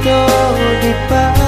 Dua kita di pasan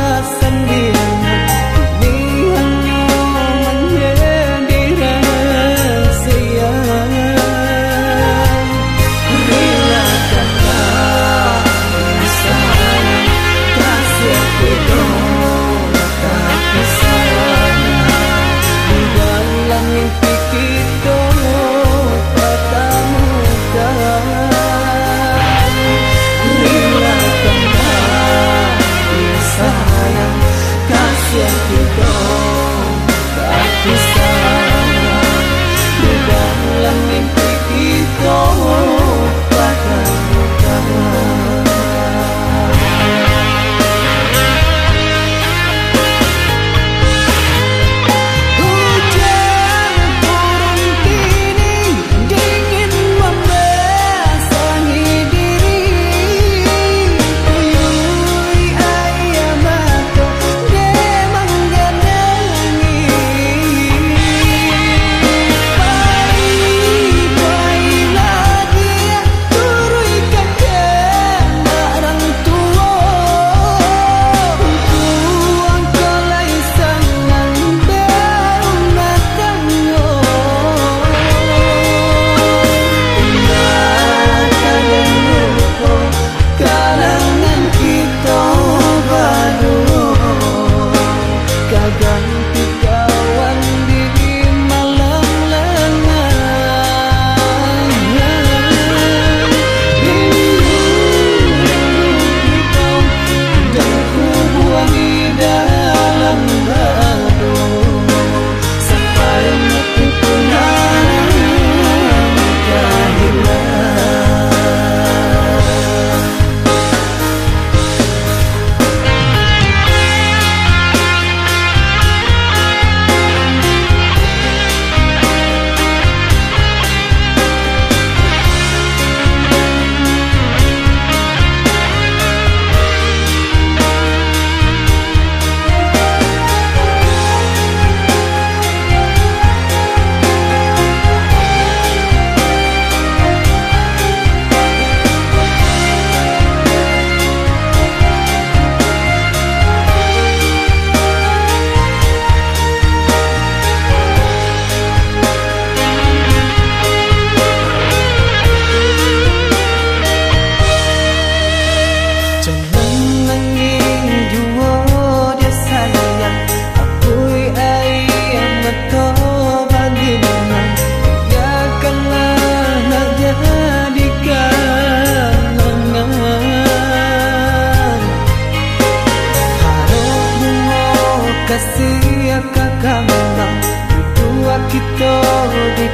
kasih kakak Dua kita di